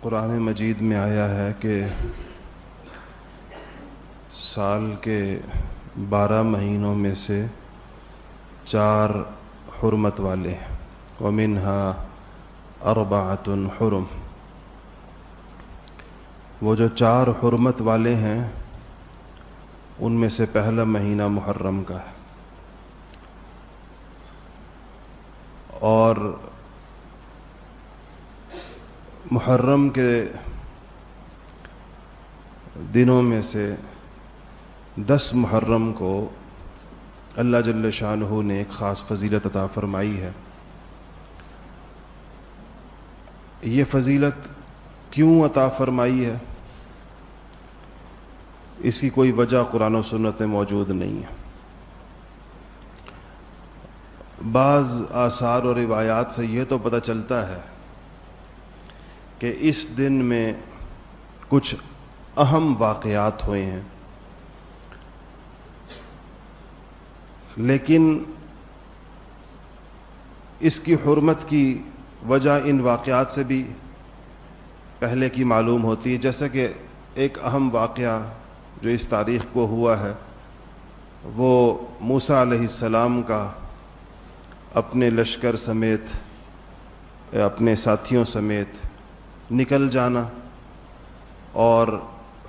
قرآن مجید میں آیا ہے کہ سال کے بارہ مہینوں میں سے چار حرمت والے ومنہا اربعۃ حرم۔ وہ جو چار حرمت والے ہیں، ان میں سے پہلا مہینہ محرم کا ہے۔ اور محرم کے دنوں میں سے دس محرم کو اللہ جل شاہ نے ایک خاص فضیلت عطا فرمائی ہے۔ یہ فضیلت کیوں عطا فرمائی ہے؟ اس کی کوئی وجہ قرآن و سنت میں موجود نہیں ہے۔ بعض آثار اور روایات سے یہ تو پتہ چلتا ہے کہ اس دن میں کچھ اہم واقعات ہوئے ہیں۔ لیکن اس کی حرمت کی وجہ ان واقعات سے بھی پہلے کی معلوم ہوتی ہے۔ جیسا کہ ایک اہم واقعہ جو اس تاریخ کو ہوا ہے، وہ موسا علیہ السلام کا اپنے لشکر سمیت، اپنے ساتھیوں سمیت نکل جانا اور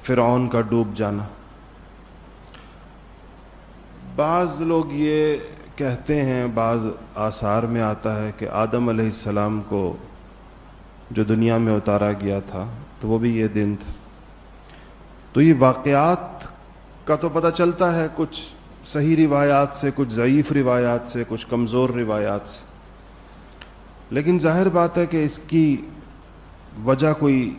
فرعون کا ڈوب جانا۔ بعض لوگ یہ کہتے ہیں، بعض آثار میں آتا ہے کہ آدم علیہ السلام کو جو دنیا میں اتارا گیا تھا، تو وہ بھی یہ دن تھا۔ تو یہ واقعات کا تو پتہ چلتا ہے، کچھ صحیح روایات سے، کچھ ضعیف روایات سے، کچھ کمزور روایات سے۔ لیکن ظاہر بات ہے کہ اس کی وجہ کوئی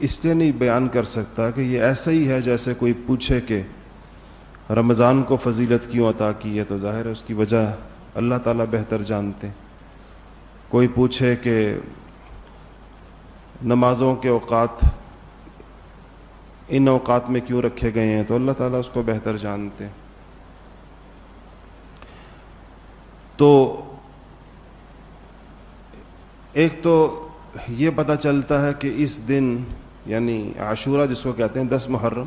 اس لیے نہیں بیان کر سکتا کہ یہ ایسا ہی ہے جیسے کوئی پوچھے کہ رمضان کو فضیلت کیوں عطا کی ہے؟ تو ظاہر ہے اس کی وجہ اللہ تعالیٰ بہتر جانتے کوئی پوچھے کہ نمازوں کے اوقات ان اوقات میں کیوں رکھے گئے ہیں؟ تو اللہ تعالیٰ اس کو بہتر جانتے تو ایک تو یہ پتہ چلتا ہے کہ اس دن یعنی عاشورہ جس کو کہتے ہیں، دس محرم،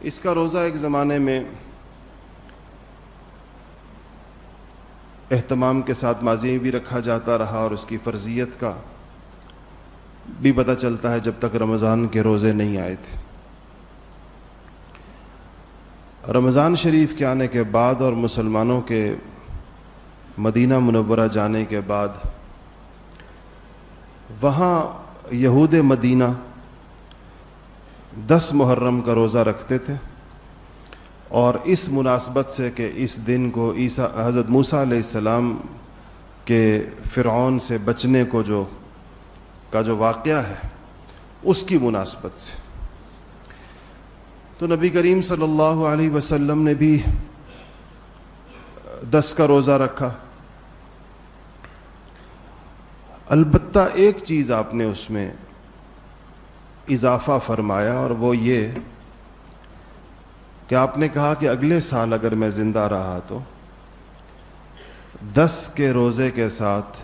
اس کا روزہ ایک زمانے میں اہتمام کے ساتھ ماضی میں بھی رکھا جاتا رہا اور اس کی فرضیت کا بھی پتہ چلتا ہے جب تک رمضان کے روزے نہیں آئے تھے۔ رمضان شریف کے آنے کے بعد اور مسلمانوں کے مدینہ منورہ جانے کے بعد وہاں یہود مدینہ دس محرم کا روزہ رکھتے تھے اور اس مناسبت سے کہ اس دن کو عیسیٰ حضرت موسیٰ علیہ السلام کے فرعون سے بچنے کو جو کا جو واقعہ ہے، اس کی مناسبت سے۔ تو نبی کریم صلی اللہ علیہ وسلم نے بھی دس کا روزہ رکھا۔ البتہ ایک چیز آپ نے اس میں اضافہ فرمایا اور وہ یہ کہ آپ نے کہا کہ اگلے سال اگر میں زندہ رہا تو دس کے روزے کے ساتھ،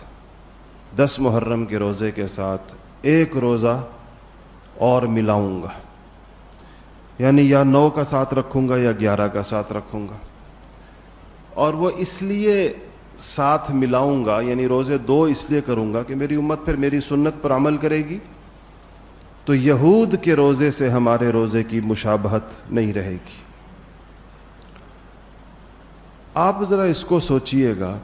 دس محرم کے روزے کے ساتھ ایک روزہ اور ملاؤں گا۔ یعنی یا نو کا ساتھ رکھوں گا یا گیارہ کا ساتھ رکھوں گا۔ اور وہ اس لیے ساتھ ملاؤں گا یعنی روزے دو اس لیے کروں گا کہ میری امت پھر میری سنت پر عمل کرے گی، تو یہود کے روزے سے ہمارے روزے کی مشابہت نہیں رہے گی۔ آپ ذرا اس کو سوچئے گا۔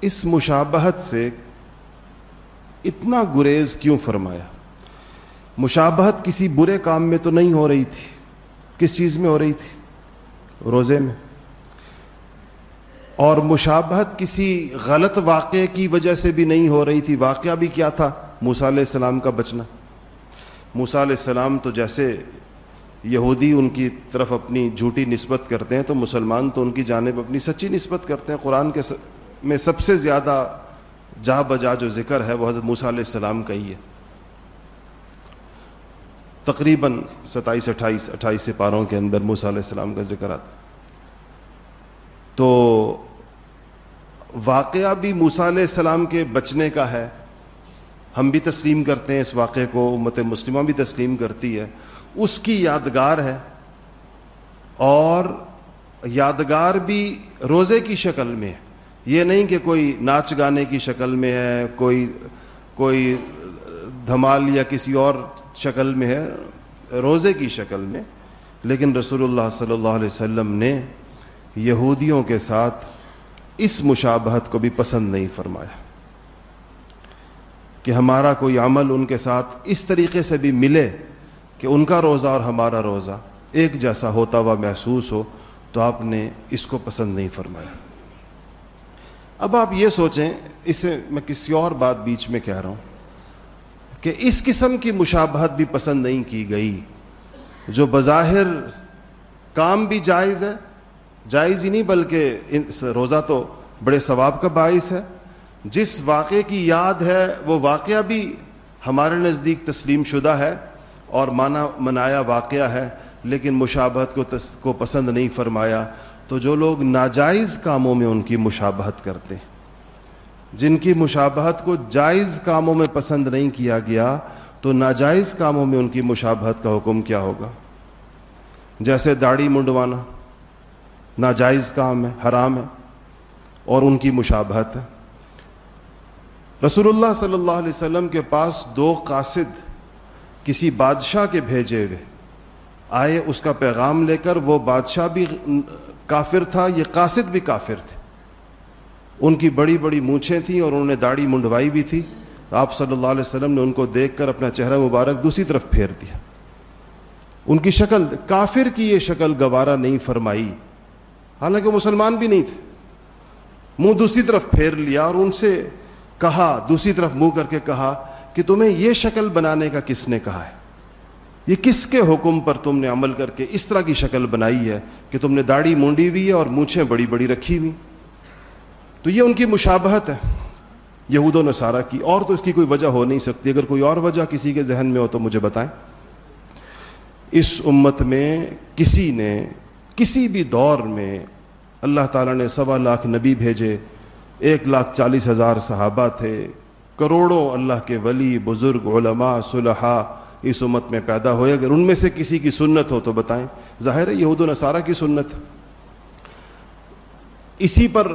اس مشابہت سے اتنا گریز کیوں فرمایا؟ مشابہت کسی برے کام میں تو نہیں ہو رہی تھی، کس چیز میں ہو رہی تھی؟ روزے میں۔ اور مشابہت کسی غلط واقعے کی وجہ سے بھی نہیں ہو رہی تھی۔ واقعہ بھی کیا تھا؟ موسیٰ علیہ السلام کا بچنا۔ موسیٰ علیہ السلام تو جیسے یہودی ان کی طرف اپنی جھوٹی نسبت کرتے ہیں، تو مسلمان تو ان کی جانب اپنی سچی نسبت کرتے ہیں۔ قرآن کے میں سب سے زیادہ جا بجا جو ذکر ہے، وہ حضرت موسیٰ علیہ السلام کا ہی ہے۔ تقریباً ستائیس، اٹھائیس اٹھائیس سپاروں کے اندر موسیٰ علیہ السلام کا ذکر آتا۔ تو واقعہ بھی موسیٰ علیہ السلام کے بچنے کا ہے۔ ہم بھی تسلیم کرتے ہیں اس واقعے کو، امت مسلمہ بھی تسلیم کرتی ہے۔ اس کی یادگار ہے۔ اور یادگار بھی روزے کی شکل میں ہے۔ یہ نہیں کہ کوئی ناچ گانے کی شکل میں ہے، کوئی کوئی دھمال یا کسی اور شکل میں ہے، روزے کی شکل میں۔ لیکن رسول اللہ صلی اللہ علیہ وسلم نے یہودیوں کے ساتھ اس مشابہت کو بھی پسند نہیں فرمایا کہ ہمارا کوئی عمل ان کے ساتھ اس طریقے سے بھی ملے کہ ان کا روزہ اور ہمارا روزہ ایک جیسا ہوتا ہوا محسوس ہو تو آپ نے اس کو پسند نہیں فرمایا۔ اب آپ یہ سوچیں، اسے میں کسی اور بات بیچ میں کہہ رہا ہوں کہ اس قسم کی مشابہت بھی پسند نہیں کی گئی، جو بظاہر کام بھی جائز ہے جائز ہی نہیں، بلکہ روزہ تو بڑے ثواب کا باعث ہے۔ جس واقعے کی یاد ہے، وہ واقعہ بھی ہمارے نزدیک تسلیم شدہ ہے اور مانا، منایا واقعہ ہے، لیکن مشابہت کو تس، کو پسند نہیں فرمایا۔ تو جو لوگ ناجائز کاموں میں ان کی مشابہت کرتے ہیں، جن کی مشابہت کو جائز کاموں میں پسند نہیں کیا گیا، تو ناجائز کاموں میں ان کی مشابہت کا حکم کیا ہوگا؟ جیسے داڑھی منڈوانا۔ ناجائز کام ہے، حرام ہے اور ان کی مشابہت ہے۔ رسول اللہ صلی اللہ علیہ وسلم کے پاس دو قاصد کسی بادشاہ کے بھیجے ہوئے آئے اس کا پیغام لے کر وہ بادشاہ بھی کافر تھا، یہ قاصد بھی کافر تھے۔ ان کی بڑی بڑی مونچھیں تھیں اور انہوں نے داڑھی منڈوائی بھی تھی۔ آپ صلی اللہ علیہ وسلم نے ان کو دیکھ کر اپنا چہرہ مبارک دوسری طرف پھیر دیا۔ ان کی شکل، کافر کی یہ شکل گوارا نہیں فرمائی۔ حالانکہ مسلمان بھی نہیں تھے۔ منہ دوسری طرف پھیر لیا اور ان سے کہا، دوسری طرف منہ کر کے کہا کہ تمہیں یہ شکل بنانے کا کس نے کہا ہے؟ یہ کس کے حکم پر تم نے عمل کر کے اس طرح کی شکل بنائی ہے کہ تم نے داڑھی مونڈی ہوئی ہے اور مونچھیں بڑی بڑی رکھی ہوئی؟ تو یہ ان کی مشابہت ہے۔ یہود و نصارہ کی اور تو اس کی کوئی وجہ ہو نہیں سکتی۔ اگر کوئی اور وجہ کسی کے ذہن میں ہو تو مجھے بتائیں۔ اس امت میں کسی نے کسی بھی دور میں اللہ تعالیٰ نے سوا لاکھ نبی بھیجے، ایک لاکھ چالیس ہزار صحابہ تھے، کروڑوں اللہ کے ولی، بزرگ، علماء، صلحاء اس امت میں پیدا ہوئے۔ اگر ان میں سے کسی کی سنت ہو تو بتائیں۔ ظاہر ہے یہود و نصارہ کی سنت۔ اسی پر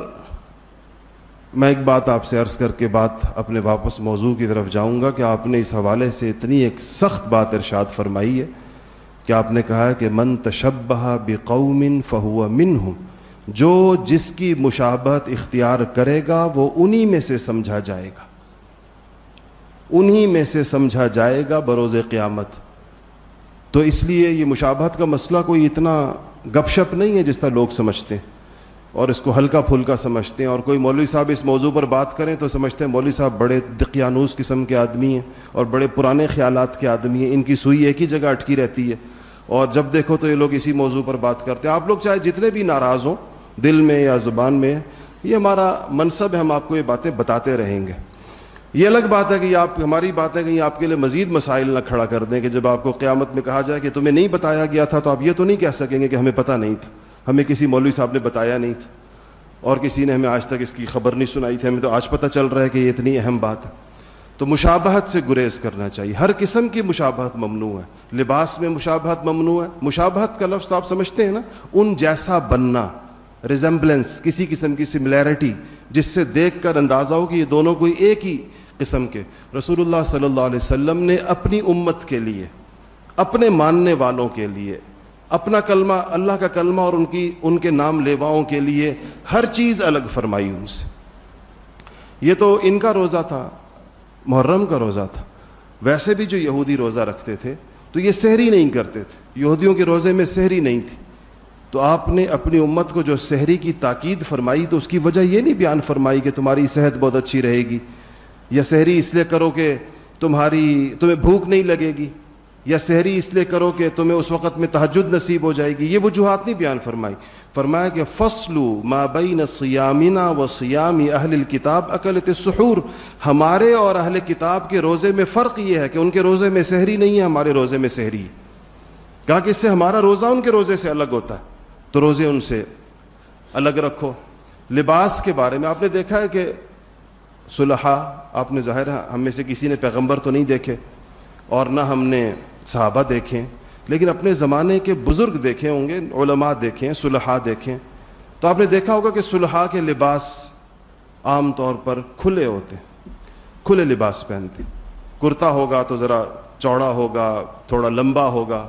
میں ایک بات آپ سے عرض کر کے بات اپنے واپس موضوع کی طرف جاؤں گا کہ آپ نے اس حوالے سے اتنی ایک سخت بات ارشاد فرمائی ہے۔ کہ آپ نے کہا کہ من تشبہ بقوم فہو من ہوں جو جس کی مشابہت اختیار کرے گا، وہ انہی میں سے سمجھا جائے گا۔ انہی میں سے سمجھا جائے گا بروز قیامت۔ تو اس لیے یہ مشابہت کا مسئلہ کوئی اتنا گپ شپ نہیں ہے جس طرح لوگ سمجھتے ہیں اور اس کو ہلکا پھلکا سمجھتے ہیں۔ اور کوئی مولوی صاحب اس موضوع پر بات کریں تو سمجھتے ہیں مولوی صاحب بڑے دقیانوس قسم کے آدمی ہیں اور بڑے پرانے خیالات کے آدمی ہیں۔ ان کی سوئی ایک ہی جگہ اٹکی رہتی ہے۔ اور جب دیکھو تو یہ لوگ اسی موضوع پر بات کرتے ہیں۔ آپ لوگ چاہے جتنے بھی ناراض ہوں، دل میں یا زبان میں، یہ ہمارا منصب ہے، ہم آپ کو یہ باتیں بتاتے رہیں گے۔ یہ الگ بات ہے کہ آپ، ہماری بات ہے کہ آپ کے لیے مزید مسائل نہ کھڑا کر دیں کہ جب آپ کو قیامت میں کہا جائے کہ تمہیں نہیں بتایا گیا تھا تو آپ یہ تو نہیں کہہ سکیں گے کہ ہمیں پتہ نہیں تھا۔ ہمیں کسی مولوی صاحب نے بتایا نہیں تھا۔ اور کسی نے ہمیں آج تک اس کی خبر نہیں سنائی تھی۔ ہمیں تو آج پتہ چل رہا ہے کہ یہ اتنی اہم بات ہے۔ تو مشابہت سے گریز کرنا چاہیے۔ ہر قسم کی مشابہت ممنوع ہے۔ لباس میں مشابہت ممنوع ہے۔ مشابہت کا لفظ تو آپ سمجھتے ہیں نا۔ ان جیسا بننا ریزمبلنس کسی قسم کی سملیرٹی جس سے دیکھ کر اندازہ ہو کہ یہ دونوں کوئی ایک ہی قسم کے۔ رسول اللہ صلی اللہ علیہ وسلم نے اپنی امت کے لیے، اپنے ماننے والوں کے لیے، اپنا کلمہ، اللہ کا کلمہ اور ان کی، ان کے نام لیواؤں کے لیے ہر چیز الگ فرمائی ان سے۔ یہ تو ان کا روزہ تھا۔ محرم کا روزہ تھا۔ ویسے بھی جو یہودی روزہ رکھتے تھے، تو یہ سحری نہیں کرتے تھے۔ یہودیوں کے روزے میں سحری نہیں تھی۔ تو آپ نے اپنی امت کو جو سحری کی تاکید فرمائی، تو اس کی وجہ یہ نہیں بیان فرمائی کہ تمہاری صحت بہت اچھی رہے گی، یا سحری اس لیے کرو کہ تمہاری، تمہیں بھوک نہیں لگے گی، یا سحری اس لیے کرو کہ تمہیں اس وقت میں تحجد نصیب ہو جائے گی۔ یہ وجوہات نہیں بیان فرمائی۔ فرمایا کہ فصلو ما بین سیامنا و سیامی اہل الکتاب اکلت سحور ہمارے اور اہل کتاب کے روزے میں فرق یہ ہے کہ ان کے روزے میں سحری نہیں ہے، ہمارے روزے میں سحری۔ ہے کہا کہ اس سے ہمارا روزہ ان کے روزے سے الگ ہوتا ہے۔ تو روزے ان سے الگ رکھو۔ لباس کے بارے میں آپ نے دیکھا ہے کہ صلحہ آپ نے ظاہر ہم میں سے کسی نے پیغمبر تو نہیں دیکھے اور نہ ہم نے صحابہ دیکھیں لیکن اپنے زمانے کے بزرگ دیکھے ہوں گے، علماء دیکھیں صلحہ دیکھیں، تو آپ نے دیکھا ہوگا کہ صلحہ کے لباس عام طور پر کھلے ہوتے کھلے لباس پہنتے کرتا ہوگا تو ذرا چوڑا ہوگا، تھوڑا لمبا ہوگا۔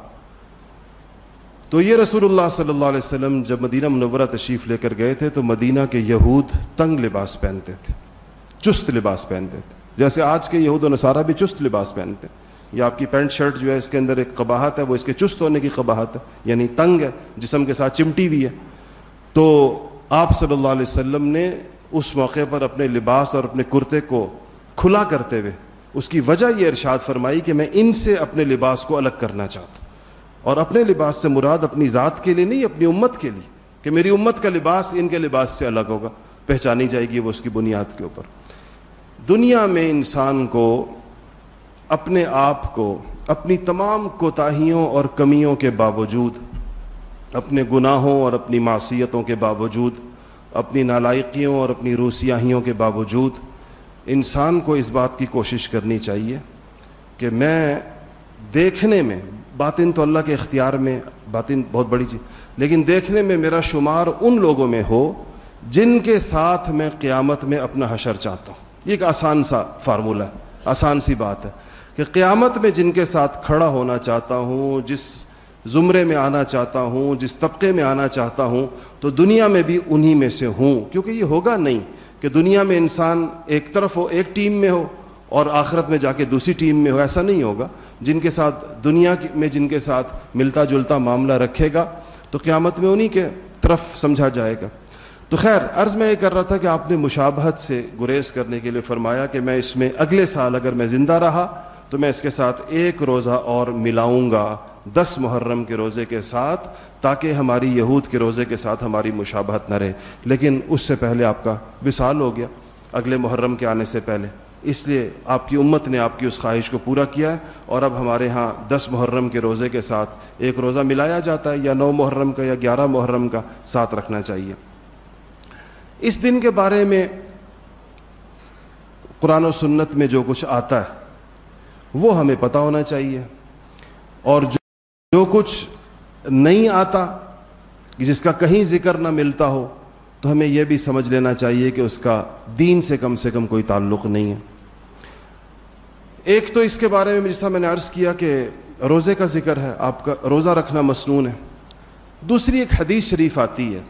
تو یہ رسول اللہ صلی اللہ علیہ وسلم جب مدینہ منورہ تشریف لے کر گئے تھے تو مدینہ کے یہود تنگ لباس پہنتے تھے، چست لباس پہنتے تھے۔ جیسے آج کے یہود و نصارہ بھی چست لباس پہنتے ہیں۔ یا آپ کی پینٹ شرٹ جو ہے اس کے اندر ایک قباہت ہے، وہ اس کے چست ہونے کی قباہت ہے یعنی تنگ ہے، جسم کے ساتھ چمٹی ہوئی ہے۔ تو آپ صلی اللہ علیہ وسلم نے اس موقع پر اپنے لباس اور اپنے کرتے کو کھلا کرتے ہوئے اس کی وجہ یہ ارشاد فرمائی کہ میں ان سے اپنے لباس کو الگ کرنا چاہتا اور اپنے لباس سے مراد اپنی ذات کے لیے نہیں، اپنی امت کے لیے، کہ میری امت کا لباس ان کے لباس سے الگ ہوگا، پہچانی جائے گی وہ اس کی بنیاد کے اوپر۔ دنیا میں انسان کو اپنے آپ کو، اپنی تمام کوتاہیوں اور کمیوں کے باوجود، اپنے گناہوں اور اپنی معصیتوں کے باوجود، اپنی نالائقیوں اور اپنی روسیاہیوں کے باوجود، انسان کو اس بات کی کوشش کرنی چاہیے کہ میں دیکھنے میں، باطن تو اللہ کے اختیار میں، باطن بہت بڑی چیز، لیکن دیکھنے میں میرا شمار ان لوگوں میں ہو جن کے ساتھ میں قیامت میں اپنا حشر چاہتا ہوں۔ یہ ایک آسان سا فارمولہ ہے، آسان سی بات ہے۔ کہ قیامت میں جن کے ساتھ کھڑا ہونا چاہتا ہوں، جس زمرے میں آنا چاہتا ہوں، جس طبقے میں آنا چاہتا ہوں، تو دنیا میں بھی انہی میں سے ہوں۔ کیونکہ یہ ہوگا نہیں کہ دنیا میں انسان ایک طرف ہو، ایک ٹیم میں ہو اور آخرت میں جا کے دوسری ٹیم میں ہو۔ ایسا نہیں ہوگا۔ جن کے ساتھ دنیا میں جن کے ساتھ ملتا جلتا معاملہ رکھے گا، تو قیامت میں انہی کے طرف سمجھا جائے گا۔ تو خیر، عرض میں یہ کر رہا تھا کہ آپ نے مشابہت سے گریز کرنے کے لیے فرمایا کہ میں اس میں اگلے سال اگر میں زندہ رہا تو میں اس کے ساتھ ایک روزہ اور ملاؤں گا دس محرم کے روزے کے ساتھ، تاکہ ہماری یہود کے روزے کے ساتھ ہماری مشابہت نہ رہے۔ لیکن اس سے پہلے آپ کا وصال ہو گیا اگلے محرم کے آنے سے پہلے۔ اس لیے آپ کی امت نے آپ کی اس خواہش کو پورا کیا ہے اور اب ہمارے ہاں دس محرم کے روزے کے ساتھ ایک روزہ ملایا جاتا ہے یا نو محرم کا یا گیارہ محرم کا ساتھ رکھنا چاہیے۔ اس دن کے بارے میں قرآن و سنت میں جو کچھ آتا ہے وہ ہمیں پتہ ہونا چاہیے۔ اور جو کچھ نہیں آتا، جس کا کہیں ذکر نہ ملتا ہو، تو ہمیں یہ بھی سمجھ لینا چاہیے کہ اس کا دین سے کم سے کم کوئی تعلق نہیں ہے۔ ایک تو اس کے بارے میں جیسا میں نے عرض کیا کہ روزے کا ذکر ہے، آپ کا روزہ رکھنا مصنون ہے۔ دوسری ایک حدیث شریف آتی ہے،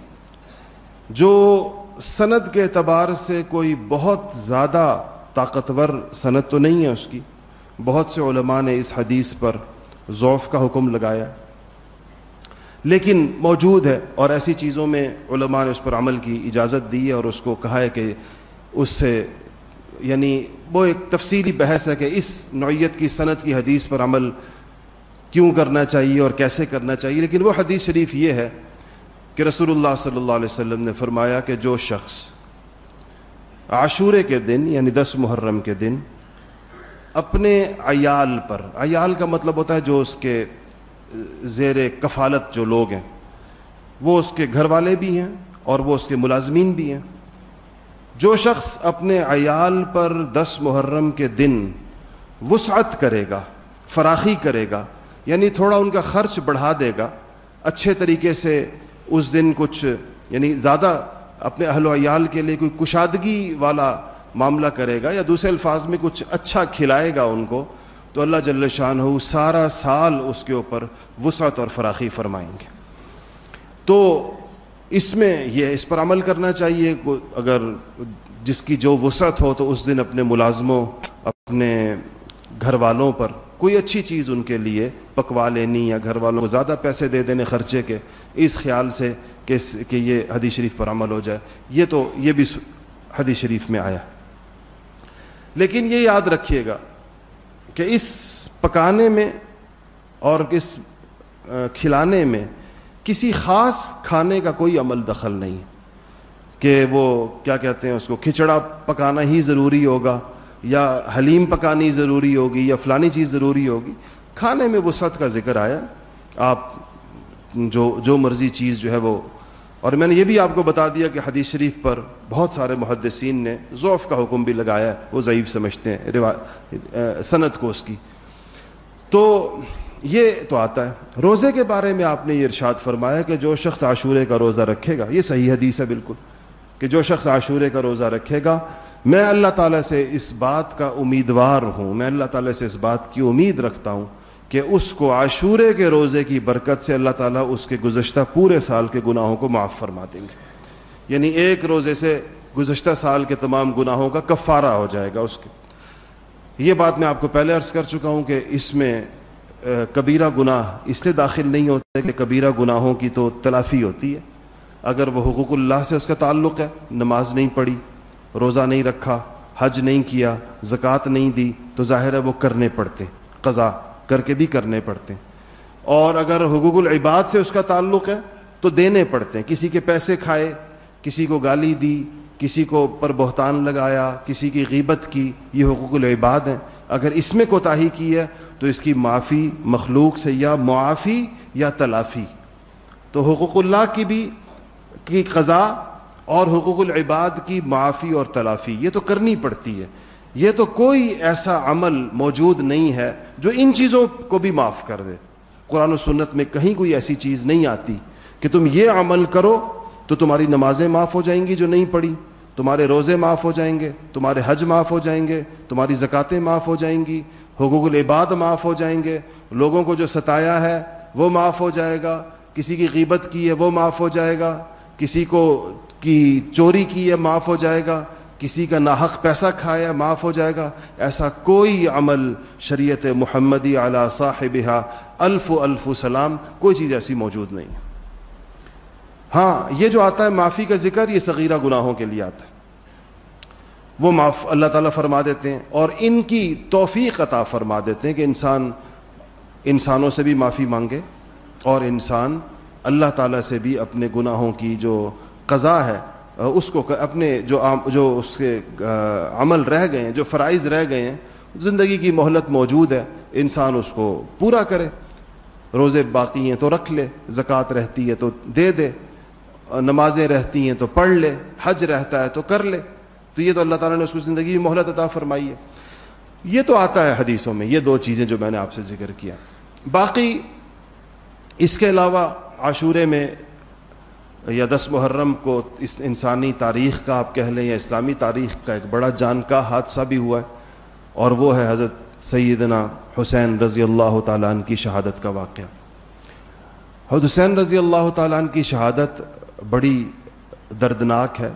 جو سند کے اعتبار سے کوئی بہت زیادہ طاقتور سند تو نہیں ہے اس کی۔ بہت سے علماء نے اس حدیث پر ذوف کا حکم لگایا۔ لیکن موجود ہے اور ایسی چیزوں میں علماء نے اس پر عمل کی اجازت دی ہے اور اس کو کہا ہے کہ اس سے یعنی وہ ایک تفصیلی بحث ہے کہ اس نوعیت کی صنعت کی حدیث پر عمل کیوں کرنا چاہیے اور کیسے کرنا چاہیے۔ لیکن وہ حدیث شریف یہ ہے کہ رسول اللہ صلی اللہ علیہ وسلم نے فرمایا کہ جو شخص عاشورے کے دن یعنی دس محرم کے دن اپنے عیال پر، عیال کا مطلب ہوتا ہے جو اس کے زیر کفالت جو لوگ ہیں، وہ اس کے گھر والے بھی ہیں اور وہ اس کے ملازمین بھی ہیں۔ جو شخص اپنے عیال پر دس محرم کے دن وسعت کرے گا، فراخی کرے گا یعنی تھوڑا ان کا خرچ بڑھا دے گا، اچھے طریقے سے اس دن کچھ یعنی زیادہ اپنے اہل و عیال کے لیے کوئی کشادگی والا معاملہ کرے گا یا دوسرے الفاظ میں کچھ اچھا کھلائے گا ان کو، تو اللہ جل شان ہو سارا سال اس کے اوپر وسعت اور فراخی فرمائیں گے۔ تو اس میں یہ اس پر عمل کرنا چاہیے۔ اگر جس کی جو وسعت ہو، تو اس دن اپنے ملازموں، اپنے گھر والوں پر کوئی اچھی چیز ان کے لیے پکوا لینی یا گھر والوں کو زیادہ پیسے دے دینے خرچے کے، اس خیال سے کہ یہ حدیث شریف پر عمل ہو جائے۔ یہ تو یہ بھی حدیث شریف میں آیا۔ لیکن یہ یاد رکھیے گا کہ اس پکانے میں اور اس کھلانے میں کسی خاص کھانے کا کوئی عمل دخل نہیں کہ وہ کیا کہتے ہیں اس کو کھچڑا پکانا ہی ضروری ہوگا یا حلیم پکانی ضروری ہوگی یا فلانی چیز ضروری ہوگی۔ کھانے میں وسعت کا ذکر آیا، آپ جو جو مرضی چیز جو ہے وہ اور میں نے یہ بھی آپ کو بتا دیا کہ حدیث شریف پر بہت سارے محدثین نے ضعف کا حکم بھی لگایا ہے، وہ ضعیف سمجھتے ہیں صنعت کو اس کی۔ تو یہ تو آتا ہے۔ روزے کے بارے میں آپ نے یہ ارشاد فرمایا کہ جو شخص عاشورے کا روزہ رکھے گا، یہ صحیح حدیث ہے بالکل، کہ جو شخص عاشورے کا روزہ رکھے گا، میں اللہ تعالیٰ سے اس بات کا امیدوار ہوں، میں اللہ تعالیٰ سے اس بات کی امید رکھتا ہوں کہ اس کو عاشورے کے روزے کی برکت سے اللہ تعالیٰ اس کے گزشتہ پورے سال کے گناہوں کو معاف فرما دیں گے۔ یعنی ایک روزے سے گزشتہ سال کے تمام گناہوں کا کفارہ ہو جائے گا اس کے۔ یہ بات میں آپ کو پہلے عرض کر چکا ہوں کہ اس میں کبیرہ گناہ اس لیے داخل نہیں ہوتے کہ کبیرہ گناہوں کی تو تلافی ہوتی ہے۔ اگر وہ حقوق اللہ سے اس کا تعلق ہے، نماز نہیں پڑھی، روزہ نہیں رکھا، حج نہیں کیا، زکوٰۃ نہیں دی، تو ظاہر ہے وہ کرنے پڑتے۔ قضا کر کے بھی کرنے پڑتے ہیں۔ اور اگر حقوق العباد سے اس کا تعلق ہے، تو دینے پڑتے ہیں۔ کسی کے پیسے کھائے، کسی کو گالی دی، کسی کو پر بہتان لگایا، کسی کی غیبت کی، یہ حقوق العباد ہیں۔ اگر اس میں کوتاہی کی ہے، تو اس کی معافی مخلوق سے یا معافی یا تلافی۔ تو حقوق اللہ کی بھی کی قضا اور حقوق العباد کی معافی اور تلافی، یہ تو کرنی پڑتی ہے۔ یہ تو کوئی ایسا عمل موجود نہیں ہے جو ان چیزوں کو بھی معاف کر دے۔ قرآن و سنت میں کہیں کوئی ایسی چیز نہیں آتی کہ تم یہ عمل کرو تو تمہاری نمازیں معاف ہو جائیں گی جو نہیں پڑھی، تمہارے روزے معاف ہو جائیں گے، تمہارے حج معاف ہو جائیں گے، تمہاری زکاتیں معاف ہو جائیں گی، حقوق العباد معاف ہو جائیں گے، لوگوں کو جو ستایا ہے وہ معاف ہو جائے گا، کسی کی غیبت کی ہے وہ معاف ہو جائے گا، کسی کو کی چوری کی ہے معاف ہو جائے گا کسی کا ناحق پیسہ کھایا معاف ہو جائے گا، ایسا کوئی عمل شریعت محمدی اعلیٰ صاحب الف و الف سلام کوئی چیز ایسی موجود نہیں۔ ہاں یہ جو آتا ہے معافی کا ذکر، یہ صغیرہ گناہوں کے لیے آتا ہے۔ وہ معاف، اللہ تعالیٰ فرما دیتے ہیں اور ان کی توفیق عطا فرما دیتے ہیں کہ انسان، انسانوں سے بھی معافی مانگے اور انسان اللہ تعالیٰ سے بھی اپنے گناہوں کی جو قضا ہے اس کو اپنے جو جو اس کے عمل رہ گئے ہیں، جو فرائض رہ گئے ہیں، زندگی کی مہلت موجود ہے، انسان اس کو پورا کرے، روزے باقی ہیں تو رکھ لے، زکوٰۃ رہتی ہے تو دے دے نمازیں رہتی ہیں تو پڑھ لے، حج رہتا ہے تو کر لے، تو یہ تو اللہ تعالیٰ نے اس کو زندگی میں مہلت عطا فرمائی ہے۔ یہ تو آتا ہے حدیثوں میں، یہ دو چیزیں جو میں نے آپ سے ذکر کیا۔ باقی اس کے علاوہ عاشورے میں یا دس محرم کو اس انسانی تاریخ کا آپ کہہ لیں یا اسلامی تاریخ کا ایک بڑا جان کا حادثہ بھی ہوا ہے، اور وہ ہے حضرت سیدنا حسین رضی اللہ تعالیٰ عنہ کی شہادت کا واقعہ۔ حضرت حسین رضی اللہ تعالیٰ عنہ کی شہادت بڑی دردناک ہے،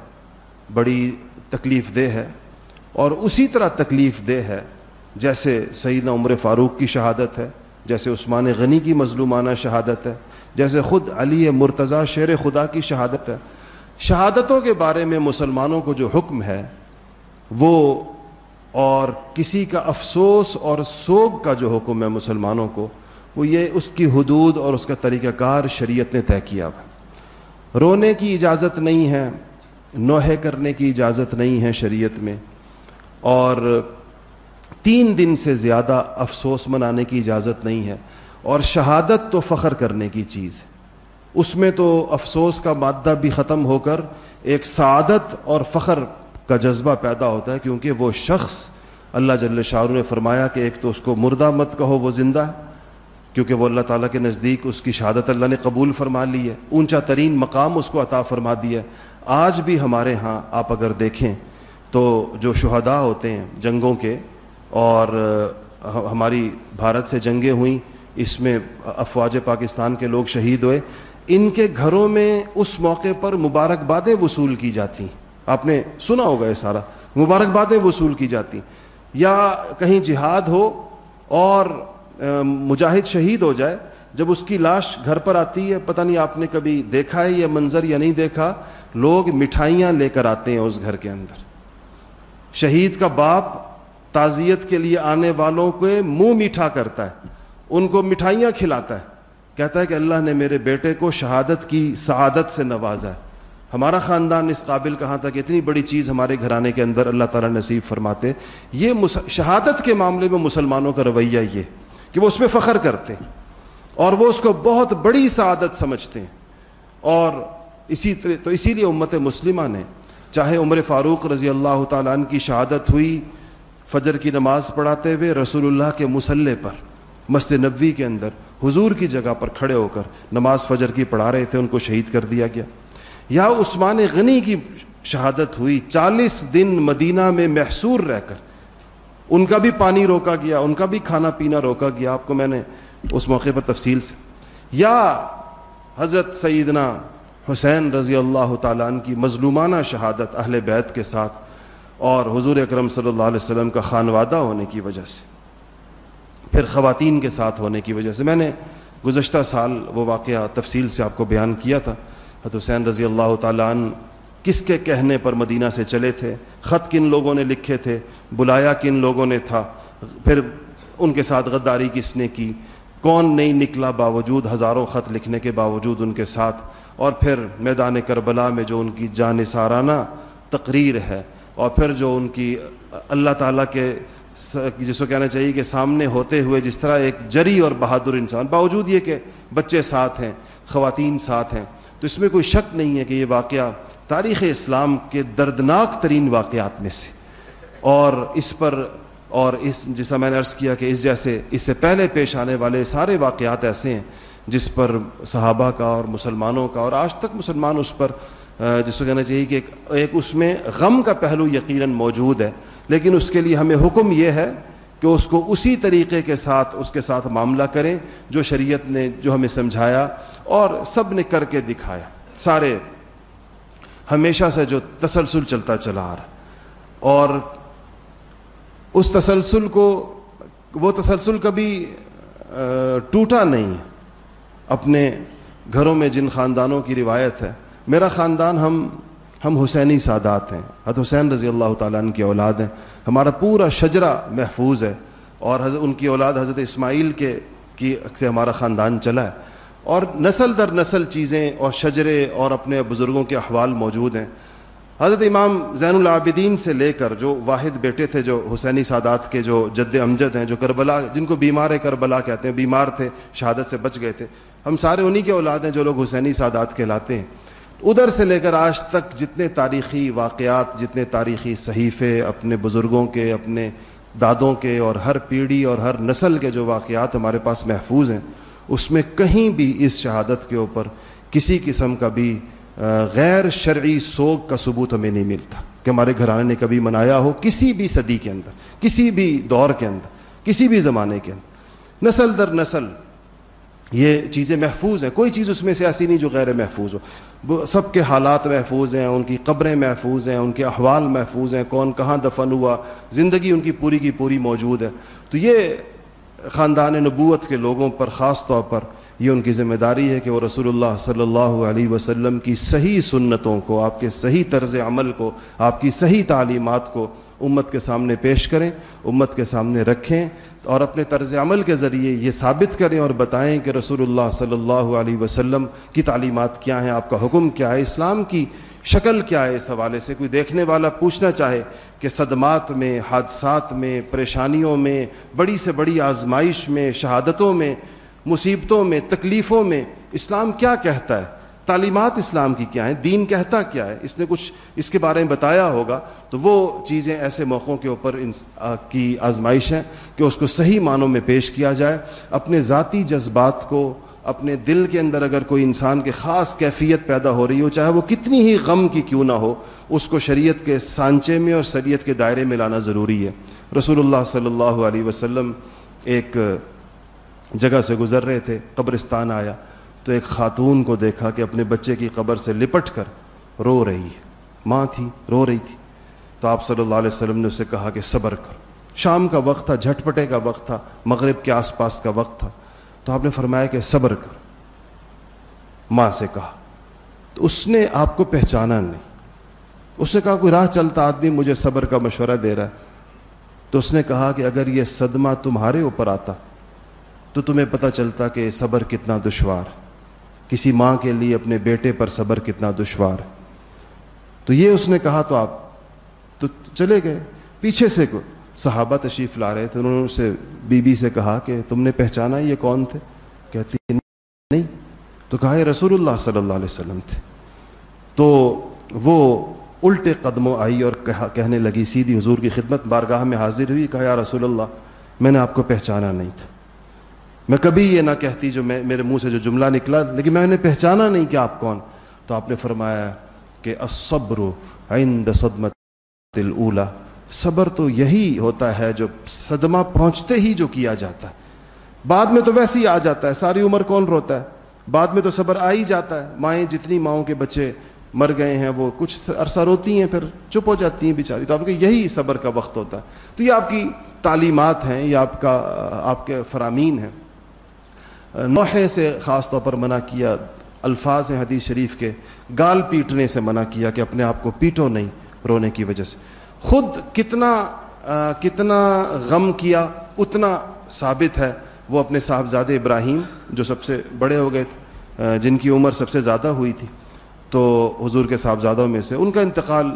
بڑی تکلیف دہ ہے، اور اسی طرح تکلیف دہ ہے جیسے سیدنا عمر فاروق کی شہادت ہے، جیسے عثمان غنی کی مظلومانہ شہادت ہے جیسے خود علی مرتضی شیر خدا کی شہادت ہے۔ شہادتوں کے بارے میں مسلمانوں کو جو حکم ہے، وہ اور کسی کا افسوس اور سوگ کا جو حکم ہے مسلمانوں کو، وہ یہ اس کی حدود اور اس کا طریقہ کار شریعت نے طے کیا ہے رونے کی اجازت نہیں ہے، نوحے کرنے کی اجازت نہیں ہے شریعت میں، اور تین دن سے زیادہ افسوس منانے کی اجازت نہیں ہے۔ اور شہادت تو فخر کرنے کی چیز ہے۔ اس میں تو افسوس کا مادہ بھی ختم ہو کر ایک سعادت اور فخر کا جذبہ پیدا ہوتا ہے، کیونکہ وہ شخص اللہ جل شاہ نے فرمایا کہ ایک تو اس کو مردہ مت کہو، وہ زندہ ہے، کیونکہ وہ اللہ تعالیٰ کے نزدیک اس کی شہادت اللہ نے قبول فرما لی ہے۔ اونچا ترین مقام اس کو عطا فرما دیا ہے۔ آج بھی ہمارے ہاں آپ اگر دیکھیں تو جو شہداء ہوتے ہیں جنگوں کے، اور ہماری بھارت سے جنگیں ہوئیں اس میں افواج پاکستان کے لوگ شہید ہوئے۔ ان کے گھروں میں اس موقع پر مبارکبادیں وصول کی جاتی۔ آپ نے سنا ہوگا یہ سارا۔ مبارکبادیں وصول کی جاتی۔ یا کہیں جہاد ہو اور مجاہد شہید ہو جائے، جب اس کی لاش گھر پر آتی ہے، پتہ نہیں آپ نے کبھی دیکھا ہے یہ منظر یا نہیں دیکھا، لوگ مٹھائیاں لے کر آتے ہیں اس گھر کے اندر۔ شہید کا باپ تعزیت کے لیے آنے والوں کو منہ میٹھا کرتا ہے۔ ان کو مٹھائیاں کھلاتا ہے۔ کہتا ہے کہ اللہ نے میرے بیٹے کو شہادت کی، سعادت سے نوازا ہے۔ ہمارا خاندان اس قابل کہاں تھا کہ اتنی بڑی چیز ہمارے گھرانے کے اندر اللہ تعالیٰ نصیب فرماتے۔ یہ شہادت کے معاملے میں مسلمانوں کا رویہ یہ کہ وہ اس میں فخر کرتے اور وہ اس کو بہت بڑی سعادت سمجھتے۔ ہیں اور اسی طرح، تو اسی لیے امت مسلمہ نے، چاہے عمر فاروق رضی اللہ تعالیٰ عنہ کی شہادت ہوئی، فجر کی نماز پڑھاتے ہوئے رسول اللہ کے مسلح پر مسجد نبوی کے اندر حضور کی جگہ پر کھڑے ہو کر نماز فجر کی پڑھا رہے تھے، ان کو شہید کر دیا گیا۔ یا عثمان غنی کی شہادت ہوئی، چالیس دن مدینہ میں محصور رہ کر۔ ان کا بھی پانی روکا گیا، ان کا بھی کھانا پینا روکا گیا۔ آپ کو میں نے اس موقع پر تفصیل سے۔ یا حضرت سیدنا حسین رضی اللہ تعالیٰ عنہ کی مظلومانہ شہادت اہل بیت کے ساتھ اور حضور اکرم صلی اللہ علیہ وسلم کا خانوادہ ہونے کی وجہ سے۔ پھر خواتین کے ساتھ ہونے کی وجہ سے میں نے گزشتہ سال وہ واقعہ تفصیل سے آپ کو بیان کیا تھا۔ حضرت حسین رضی اللہ تعالیٰ عنہ کس کے کہنے پر مدینہ سے چلے تھے، خط کن لوگوں نے لکھے تھے، بلایا کن لوگوں نے تھا، پھر ان کے ساتھ غداری کس نے کی، کون نہیں نکلا باوجود ہزاروں خط لکھنے کے باوجود ان کے ساتھ، اور پھر میدان کربلا میں جو ان کی جان سارانہ تقریر ہے، اور پھر جو ان کی اللہ تعالیٰ کے جس کو کہنا چاہیے کہ سامنے ہوتے ہوئے جس طرح ایک جری اور بہادر انسان، باوجود یہ کہ بچے ساتھ ہیں، خواتین ساتھ ہیں، تو اس میں کوئی شک نہیں ہے کہ یہ واقعہ تاریخ اسلام کے دردناک ترین واقعات میں سے۔ اور اس پر، اور اس جیسا میں نے عرض کیا کہ اس جیسے، اس سے پہلے پیش آنے والے سارے واقعات ایسے ہیں جس پر صحابہ کا اور مسلمانوں کا، اور آج تک مسلمان اس پر جس کو کہنا چاہیے کہ ایک اس میں غم کا پہلو یقیناً موجود ہے۔ لیکن اس کے لیے ہمیں حکم یہ ہے کہ اس کو اسی طریقے کے ساتھ، اس کے ساتھ معاملہ کریں جو شریعت نے، جو ہمیں سمجھایا اور سب نے کر کے دکھایا۔ سارے، ہمیشہ سے جو تسلسل چلتا چلا آ رہا اور اس تسلسل کو، وہ تسلسل کبھی ٹوٹا نہیں۔ اپنے گھروں میں جن خاندانوں کی روایت ہے، میرا خاندان ہم ہم حسینی سادات ہیں۔ حضرت حسین رضی اللہ تعالیٰ عنہ کی اولاد ہیں۔ ہمارا پورا شجرہ محفوظ ہے اور حضرت ان کی اولاد حضرت اسماعیل کے کی سے ہمارا خاندان چلا ہے۔ اور نسل در نسل چیزیں اور شجرے اور اپنے بزرگوں کے احوال موجود ہیں۔ حضرت امام زین العابدین سے لے کر جو واحد بیٹے تھے، جو حسینی سادات کے جو جد امجد ہیں، جو کربلا، جن کو بیمار کربلا کہتے ہیں، بیمار تھے، شہادت سے بچ گئے تھے۔ ہم سارے انہی کے اولاد ہیں جو لوگ حسینی سادات کہلاتے ہیں۔ ادھر سے لے کر آج تک جتنے تاریخی واقعات، جتنے تاریخی صحیفے اپنے بزرگوں کے، اپنے دادوں کے اور ہر پیڑھی اور ہر نسل کے جو واقعات ہمارے پاس محفوظ ہیں، اس میں کہیں بھی اس شہادت کے اوپر کسی قسم کا بھی غیر شرعی سوگ کا ثبوت ہمیں نہیں ملتا کہ ہمارے گھرانے نے کبھی منایا ہو کسی بھی صدی کے اندر، کسی بھی دور کے اندر، کسی بھی زمانے کے اندر۔ نسل در نسل یہ چیزیں محفوظ ہیں، کوئی چیز اس میں سے ایسی نہیں جو غیر محفوظ ہو۔ سب کے حالات محفوظ ہیں، ان کی قبریں محفوظ ہیں، ان کے احوال محفوظ ہیں، کون کہاں دفن ہوا، زندگی ان کی پوری کی پوری موجود ہے۔ تو یہ خاندان نبوت کے لوگوں پر خاص طور پر یہ ان کی ذمہ داری ہے کہ وہ رسول اللہ صلی اللہ علیہ وسلم کی صحیح سنتوں کو، آپ کے صحیح طرز عمل کو، آپ کی صحیح تعلیمات کو امت کے سامنے پیش کریں، امت کے سامنے رکھیں اور اپنے طرز عمل کے ذریعے یہ ثابت کریں اور بتائیں کہ رسول اللہ صلی اللہ علیہ وسلم کی تعلیمات کیا ہیں، آپ کا حکم کیا ہے، اسلام کی شکل کیا ہے، اس حوالے سے کوئی دیکھنے والا پوچھنا چاہے کہ صدمات میں، حادثات میں، پریشانیوں میں، بڑی سے بڑی آزمائش میں، شہادتوں میں، مصیبتوں میں، تکلیفوں میں اسلام کیا کہتا ہے؟ تعلیمات اسلام کی کیا ہیں؟ دین کہتا کیا ہے؟ اس نے کچھ اس کے بارے میں بتایا ہوگا تو وہ چیزیں ایسے موقعوں کے اوپر کی آزمائش ہیں کہ اس کو صحیح معنوں میں پیش کیا جائے۔ اپنے ذاتی جذبات کو، اپنے دل کے اندر اگر کوئی انسان کے خاص کیفیت پیدا ہو رہی ہو، چاہے وہ کتنی ہی غم کی کیوں نہ ہو، اس کو شریعت کے سانچے میں اور شریعت کے دائرے میں لانا ضروری ہے۔ رسول اللہ صلی اللہ علیہ وسلم ایک جگہ سے گزر رہے تھے، قبرستان آیا۔ تو ایک خاتون کو دیکھا کہ اپنے بچے کی قبر سے لپٹ کر رو رہی ہے۔ ماں تھی، رو رہی تھی۔ تو آپ صلی اللہ علیہ وسلم نے اسے کہا کہ صبر کر۔ شام کا وقت تھا، جھٹپٹے کا وقت تھا، مغرب کے آس پاس کا وقت تھا۔ تو آپ نے فرمایا کہ صبر کر۔ ماں سے کہا، تو اس نے آپ کو پہچانا نہیں۔ اس نے کہا، کوئی راہ چلتا آدمی مجھے صبر کا مشورہ دے رہا ہے۔ تو اس نے کہا کہ اگر یہ صدمہ تمہارے اوپر آتا تو تمہیں پتہ چلتا کہ صبر کتنا دشوار کسی ماں کے لیے اپنے بیٹے پر صبر کتنا دشوار تو یہ اس نے کہا تو آپ تو چلے گئے۔ پیچھے سے صحابہ تشریف لا رہے تھے، انہوں نے اسے بی بی سے کہا کہ تم نے پہچانا یہ کون تھے؟ کہتی نہیں۔ تو کہا، یہ رسول اللہ صلی اللہ علیہ وسلم تھے۔ تو وہ الٹے قدموں آئی اور کہنے لگی، سیدھی حضور کی خدمت بارگاہ میں حاضر ہوئی۔ کہا، یا رسول اللہ، میں نے آپ کو پہچانا نہیں تھا۔ میں کبھی یہ نہ کہتی جو میں میرے منہ سے جو جملہ نکلا، لیکن میں نے پہچانا نہیں کہ آپ کون۔ تو آپ نے فرمایا کہ الصبر عند صدمت الاولا صبر تو یہی ہوتا ہے جو صدمہ پہنچتے ہی جو کیا جاتا ہے۔ بعد میں تو ویسے ہی آ جاتا ہے، ساری عمر کون روتا ہے؟ بعد میں تو صبر آ ہی جاتا ہے۔ مائیں جتنی ماؤں کے بچے مر گئے ہیں، وہ کچھ عرصہ روتی ہیں، پھر چپ ہو جاتی ہیں بیچاری۔ تو آپ کے یہی صبر کا وقت ہوتا ہے۔ تو یہ آپ کی تعلیمات ہیں، یہ آپ کا آپ کے فرامین ہیں۔ نوحے سے خاص طور پر منع کیا، الفاظ ہیں حدیث شریف کے گال پیٹنے سے منع کیا کہ اپنے آپ کو پیٹو نہیں رونے کی وجہ سے۔ خود کتنا کتنا غم کیا، اتنا ثابت ہے وہ اپنے صاحبزادے ابراہیم جو سب سے بڑے ہو گئے تھے جن کی عمر سب سے زیادہ ہوئی تھی۔ تو حضور کے صاحبزادوں میں سے ان کا انتقال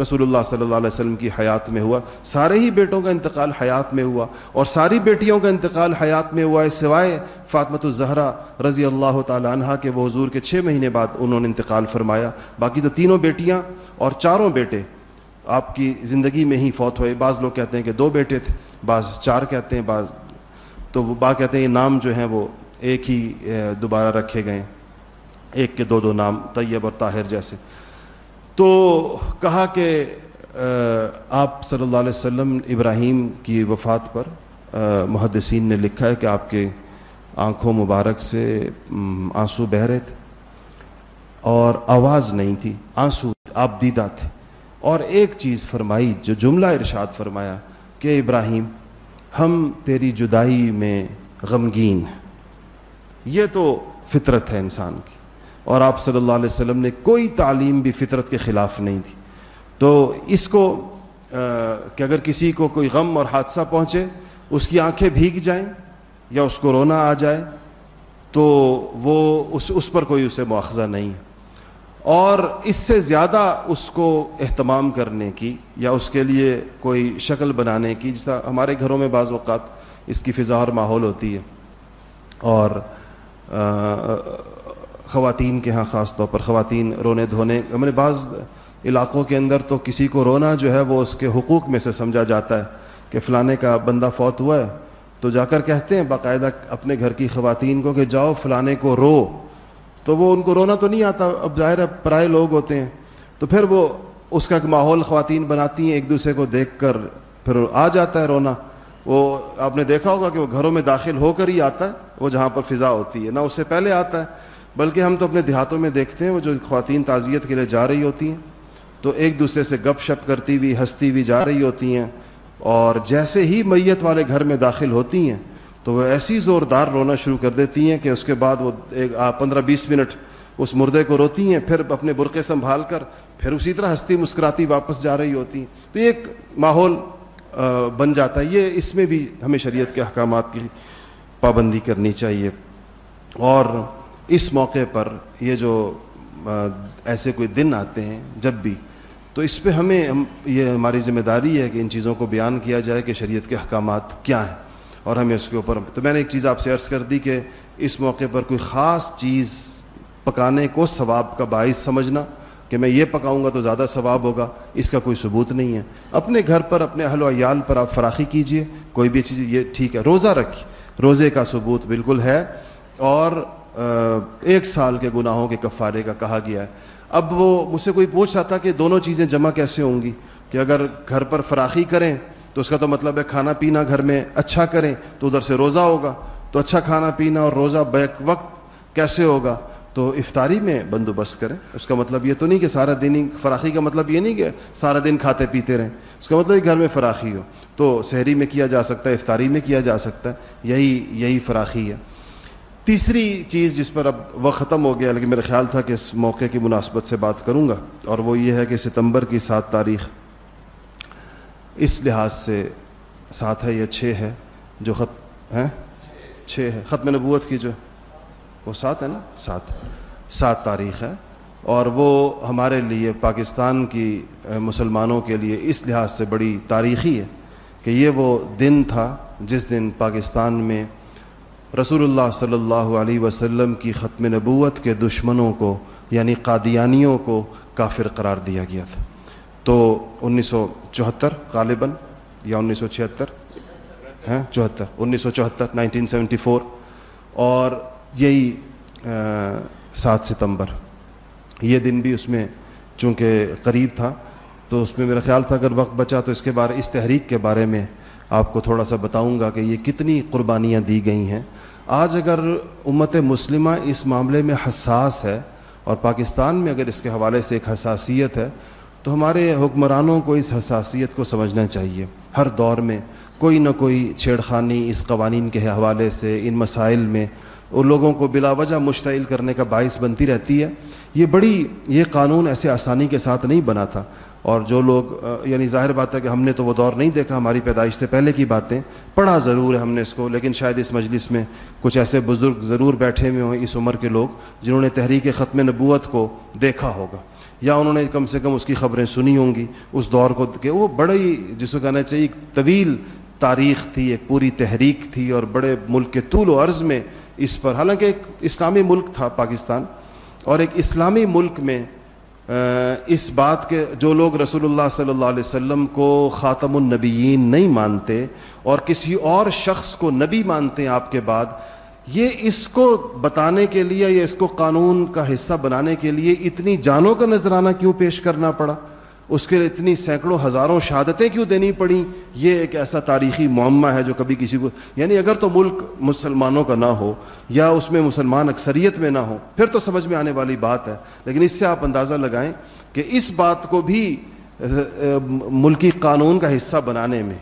رسول اللہ صلی اللہ علیہ وسلم کی حیات میں ہوا۔ سارے ہی بیٹوں کا انتقال حیات میں ہوا اور ساری بیٹیوں کا انتقال حیات میں ہوا۔ ہے سوائے فاطمت الزہرا رضی اللہ تعالی عنہ کے وہ حضور کے چھ مہینے بعد انہوں نے انتقال فرمایا۔ باقی تو تینوں بیٹیاں اور چاروں بیٹے آپ کی زندگی میں ہی فوت ہوئے۔ بعض لوگ کہتے ہیں کہ دو بیٹے تھے، بعض چار کہتے ہیں، بعض تو وہ با کہتے ہیں یہ نام جو ہیں وہ ایک ہی دوبارہ رکھے گئے۔ ایک کے دو دو نام، طیب اور طاہر جیسے۔ تو کہا کہ آپ صلی اللہ علیہ وسلم ابراہیم کی وفات پر محدثین نے لکھا ہے کہ آپ کے آنکھوں مبارک سے آنسو بہ رہے تھے اور آواز نہیں تھی، آنسو آپ دیدہ تھے۔ اور ایک چیز فرمائی، جو جملہ ارشاد فرمایا کہ ابراہیم، ہم تیری جدائی میں غمگین ہیں۔ یہ تو فطرت ہے انسان کی۔ اور آپ صلی اللہ علیہ وسلم نے کوئی تعلیم بھی فطرت کے خلاف نہیں دی۔ تو اس کو کہ اگر کسی کو کوئی غم اور حادثہ پہنچے، اس کی آنکھیں بھیگ جائیں یا اس کو رونا آ جائے، تو وہ اس اس پر کوئی اسے مواخذہ نہیں۔ ہے اور اس سے زیادہ اس کو اہتمام کرنے کی یا اس کے لیے کوئی شکل بنانے کی، جس طرح ہمارے گھروں میں بعض اوقات اس کی فضا اور ماحول ہوتی ہے۔ اور خواتین کے ہاں خاص طور پر خواتین رونے دھونے۔ ہمارے بعض علاقوں کے اندر تو کسی کو رونا جو ہے وہ اس کے حقوق میں سے سمجھا جاتا ہے کہ فلانے کا بندہ فوت ہوا ہے۔ تو جا کر کہتے ہیں باقاعدہ اپنے گھر کی خواتین کو کہ جاؤ فلانے کو رو۔ تو وہ ان کو رونا تو نہیں آتا۔ اب ظاہر ہے پرائے لوگ ہوتے ہیں۔ تو پھر وہ اس کا ایک ماحول خواتین بناتی ہیں، ایک دوسرے کو دیکھ کر پھر آ جاتا ہے رونا۔ وہ آپ نے دیکھا ہوگا کہ وہ گھروں میں داخل ہو کر ہی آتا ہے، وہ جہاں پر فضا ہوتی ہے۔ نہ اس سے پہلے آتا ہے بلکہ ہم تو اپنے دیہاتوں میں دیکھتے ہیں، وہ جو خواتین تعزیت کے لیے جا رہی ہوتی ہیں، تو ایک دوسرے سے گپ شپ کرتی ہوئی، ہنستی ہوئی جا رہی ہوتی ہیں۔ اور جیسے ہی میت والے گھر میں داخل ہوتی ہیں، تو وہ ایسی زوردار رونا شروع کر دیتی ہیں کہ اس کے بعد وہ ایک پندرہ بیس منٹ اس مردے کو روتی ہیں، پھر اپنے برقے سنبھال کر، پھر اسی طرح ہنستی مسکراتی واپس جا رہی ہوتی ہیں۔ تو یہ ایک ماحول بن جاتا ہے۔ یہ اس میں بھی ہمیں شریعت کے احکامات کی پابندی کرنی چاہیے۔ اور اس موقع پر یہ جو ایسے کوئی دن آتے ہیں جب بھی، تو اس پہ ہمیں، ہم، یہ ہماری ذمہ داری ہے کہ ان چیزوں کو بیان کیا جائے کہ شریعت کے احکامات کیا ہیں۔ اور ہمیں اس کے اوپر، تو میں نے ایک چیز آپ سے عرض کر دی کہ اس موقع پر کوئی خاص چیز پکانے کو ثواب کا باعث سمجھنا کہ میں یہ پکاؤں گا تو زیادہ ثواب ہوگا، اس کا کوئی ثبوت نہیں ہے۔ اپنے گھر پر، اپنے اہل و عیال پر آپ فراخی کیجیے، کوئی بھی چیز، یہ ٹھیک ہے، روزہ رکھیے۔ روزے کا ثبوت بالکل ہے۔ اور ایک سال کے گناہوں کے کفارے کا کہا گیا ہے۔ اب وہ مجھ سے کوئی پوچھ رہا تھا کہ دونوں چیزیں جمع کیسے ہوں گی؟ کہ اگر گھر پر فراخی کریں تو اس کا تو مطلب ہے کھانا پینا گھر میں اچھا کریں تو ادھر سے روزہ ہوگا۔ تو اچھا کھانا پینا اور روزہ بیک وقت کیسے ہوگا؟ تو افطاری میں بندوبست کریں۔ اس کا مطلب یہ تو نہیں کہ سارا دن ہی فراخی کا مطلب یہ نہیں کہ سارا دن کھاتے پیتے رہیں۔ اس کا مطلب گھر میں فراخی ہو۔ تو شہری میں کیا جا سکتا ہے؟ افطاری میں کیا جا سکتا ہے؟ یہی یہی فراخی ہے۔ تیسری چیز جس پر اب وہ ختم ہو گیا، لیکن میرا خیال تھا کہ اس موقع کی مناسبت سے بات کروں گا، اور وہ یہ ہے کہ ستمبر کی سات تاریخ اس لحاظ سے سات ہے یا چھ ہے، جو خط ہیں؟ چھ ہے۔ ختم نبوت کی جو، وہ سات ہے نا؟ سات۔ سات تاریخ ہے، اور وہ ہمارے لیے پاکستان کی مسلمانوں کے لیے اس لحاظ سے بڑی تاریخی ہے کہ یہ وہ دن تھا جس دن پاکستان میں رسول اللہ صلی اللہ علیہ وسلم کی ختم نبوت کے دشمنوں کو یعنی قادیانیوں کو کافر قرار دیا گیا تھا۔ تو انیس سو چوہتر غالباً، یا انیس سو چھہتر؟ ہیں چوہتر انیس سو چوہتر نائنٹین سیونٹی فور اور یہی سات ستمبر۔ یہ دن بھی اس میں چونکہ قریب تھا، تو اس میں میرا خیال تھا اگر وقت بچا تو اس کے بارے، اس تحریک کے بارے میں آپ کو تھوڑا سا بتاؤں گا کہ یہ کتنی قربانیاں دی گئی ہیں۔ آج اگر امت مسلمہ اس معاملے میں حساس ہے اور پاکستان میں اگر اس کے حوالے سے ایک حساسیت ہے، تو ہمارے حکمرانوں کو اس حساسیت کو سمجھنا چاہیے۔ ہر دور میں کوئی نہ کوئی چھیڑخانی اس قوانین کے حوالے سے، ان مسائل میں اور لوگوں کو بلا وجہ مشتعل کرنے کا باعث بنتی رہتی ہے۔ یہ بڑی، یہ قانون ایسے آسانی کے ساتھ نہیں بنا تھا۔ اور جو لوگ یعنی ظاہر بات ہے کہ ہم نے تو وہ دور نہیں دیکھا، ہماری پیدائش سے پہلے کی باتیں، پڑھا ضرور ہے ہم نے اس کو، لیکن شاید اس مجلس میں کچھ ایسے بزرگ ضرور بیٹھے ہوئے ہوں اس عمر کے لوگ جنہوں نے تحریک ختم نبوت کو دیکھا ہوگا، یا انہوں نے کم سے کم اس کی خبریں سنی ہوں گی اس دور کو، کہ وہ بڑا ہی جس کو کہنا چاہیے، ایک طویل تاریخ تھی، ایک پوری تحریک تھی، اور بڑے ملک کے طول و عرض میں اس پر، حالانکہ ایک اسلامی ملک تھا پاکستان، اور ایک اسلامی ملک میں اس بات کے جو لوگ رسول اللہ صلی اللہ علیہ وسلم کو خاتم النبیین نہیں مانتے اور کسی اور شخص کو نبی مانتے ہیں آپ کے بعد، یہ اس کو بتانے کے لیے یا اس کو قانون کا حصہ بنانے کے لیے اتنی جانوں کا نذرانہ کیوں پیش کرنا پڑا؟ اس کے لیے اتنی سینکڑوں ہزاروں شہادتیں کیوں دینی پڑیں یہ ایک ایسا تاریخی معمہ ہے جو کبھی کسی کو یعنی اگر تو ملک مسلمانوں کا نہ ہو یا اس میں مسلمان اکثریت میں نہ ہو، پھر تو سمجھ میں آنے والی بات ہے۔ لیکن اس سے آپ اندازہ لگائیں کہ اس بات کو بھی ملکی قانون کا حصہ بنانے میں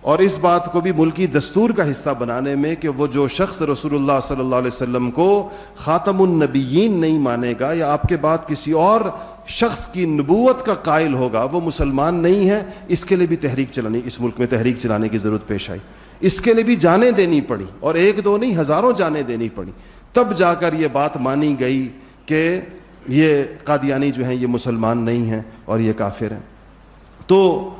اور اس بات کو بھی ملکی دستور کا حصہ بنانے میں کہ وہ جو شخص رسول اللہ صلی اللہ علیہ وسلم کو خاتم النبیین نہیں مانے گا یا آپ کے بعد کسی اور شخص کی نبوت کا قائل ہوگا، وہ مسلمان نہیں ہے، اس کے لیے بھی تحریک چلانی، اس ملک میں تحریک چلانے کی ضرورت پیش آئی۔ اس کے لیے بھی جانیں دینی پڑی، اور ایک دو نہیں، ہزاروں جانیں دینی پڑی۔ تب جا کر یہ بات مانی گئی کہ یہ قادیانی جو ہیں، یہ مسلمان نہیں ہیں اور یہ کافر ہیں۔ تو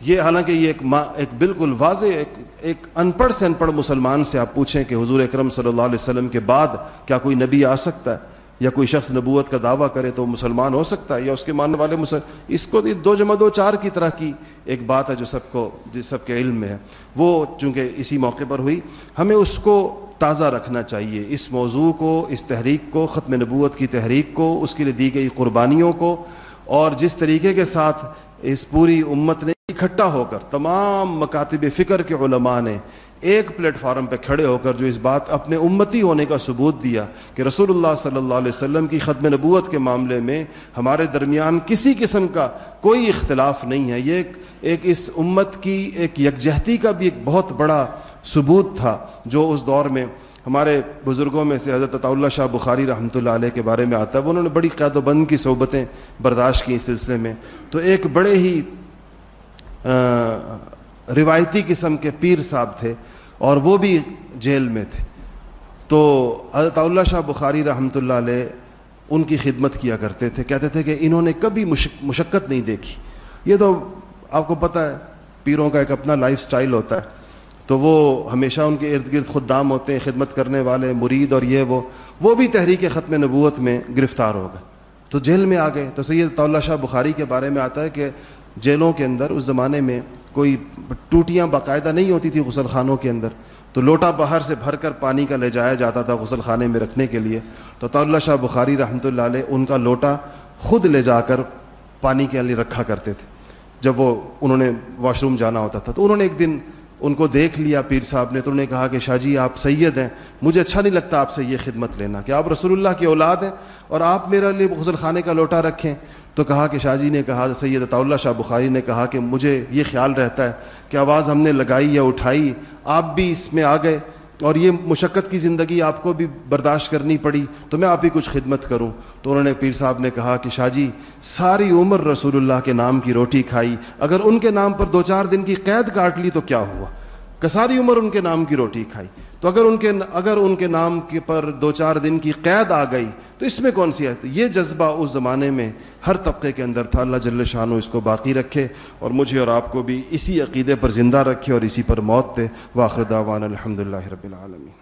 یہ حالانکہ یہ ایک ایک بالکل واضح، ایک ایک ان پڑھ سے ان پڑھ مسلمان سے آپ پوچھیں کہ حضور اکرم صلی اللہ علیہ وسلم کے بعد کیا کوئی نبی آ سکتا ہے؟ یا کوئی شخص نبوت کا دعویٰ کرے تو مسلمان ہو سکتا ہے یا اس کے ماننے والے مسل... اس کو دو جمع دو چار کی طرح کی ایک بات ہے جو سب کو جس سب کے علم میں ہے۔ وہ چونکہ اسی موقع پر ہوئی، ہمیں اس کو تازہ رکھنا چاہیے۔ اس موضوع کو، اس تحریک کو، ختم نبوت کی تحریک کو، اس کے لیے دی گئی قربانیوں کو۔ اور جس طریقے کے ساتھ اس پوری امت نے اکٹھا ہو کر، تمام مکاتب فکر کے علماء نے ایک پلیٹ فارم پہ کھڑے ہو کر جو اس بات اپنے امتی ہونے کا ثبوت دیا کہ رسول اللہ صلی اللہ علیہ وسلم کی ختم نبوت کے معاملے میں ہمارے درمیان کسی قسم کا کوئی اختلاف نہیں ہے۔ یہ ایک ایک اس امت کی ایک یکجہتی کا بھی ایک بہت بڑا ثبوت تھا جو اس دور میں ہمارے بزرگوں میں سے حضرت اللہ شاہ بخاری رحمۃ اللہ علیہ کے بارے میں آتا ہے۔ انہوں نے بڑی قید و بند کی صحبتیں برداشت کی اس سلسلے میں۔ تو ایک بڑے ہی روایتی قسم کے پیر صاحب تھے۔ اور وہ بھی جیل میں تھے۔ تو حضرت اللہ شاہ بخاری رحمۃ اللہ علیہ ان کی خدمت کیا کرتے تھے۔ کہتے تھے کہ انہوں نے کبھی مشقت نہیں دیکھی۔ یہ تو آپ کو پتہ ہے، پیروں کا ایک اپنا لائف سٹائل ہوتا ہے۔ تو وہ ہمیشہ ان کے ارد گرد خود دام ہوتے ہیں، خدمت کرنے والے، مرید اور یہ وہ۔ وہ بھی تحریک ختم نبوت میں گرفتار ہو گئے۔ تو جیل میں آ گئے۔ تو سید اللہ شاہ بخاری کے بارے میں آتا ہے کہ جیلوں کے اندر اس زمانے میں کوئی ٹوٹیاں باقاعدہ نہیں ہوتی تھی غسل خانوں کے اندر، تو لوٹا باہر سے بھر کر پانی کا لے جایا جاتا تھا غسل خانے میں رکھنے کے لیے۔ تو طلّہ شاہ بخاری رحمۃ اللہ علیہ ان کا لوٹا خود لے جا کر پانی کے لیے رکھا کرتے تھے۔ جب وہ، انہوں نے واش روم جانا ہوتا تھا، تو انہوں نے ایک دن ان کو دیکھ لیا پیر صاحب نے، تو انہوں نے کہا کہ شاہ جی آپ سید ہیں، مجھے اچھا نہیں لگتا آپ سے یہ خدمت لینا کہ آپ رسول اللہ کی اولاد ہیں اور آپ میرے لیے غسل خانے کا لوٹا رکھیں۔ تو کہا کہ شاہ جی نے کہا، سید اللہ شاہ بخاری نے کہا کہ مجھے یہ خیال رہتا ہے کہ آواز ہم نے لگائی یا اٹھائی، آپ بھی اس میں آ گئے اور یہ مشقت کی زندگی آپ کو بھی برداشت کرنی پڑی، تو میں آپ ہی کچھ خدمت کروں۔ تو انہوں نے پیر صاحب نے کہا کہ شاہ جی ساری عمر رسول اللہ کے نام کی روٹی کھائی، اگر ان کے نام پر دو چار دن کی قید کاٹ لی تو کیا ہوا؟ کہ ساری عمر ان کے نام کی روٹی کھائی۔ تو اگر ان کے اگر ان کے نام کے پر دو چار دن کی قید آ گئی، تو اس میں کون سی ہے؟ یہ جذبہ اس زمانے میں ہر طبقے کے اندر تھا۔ اللہ جل شاہ اس کو باقی رکھے اور مجھے اور آپ کو بھی اسی عقیدے پر زندہ رکھے اور اسی پر موت دے۔ واخر دعوان الحمد للہ رب العالمین۔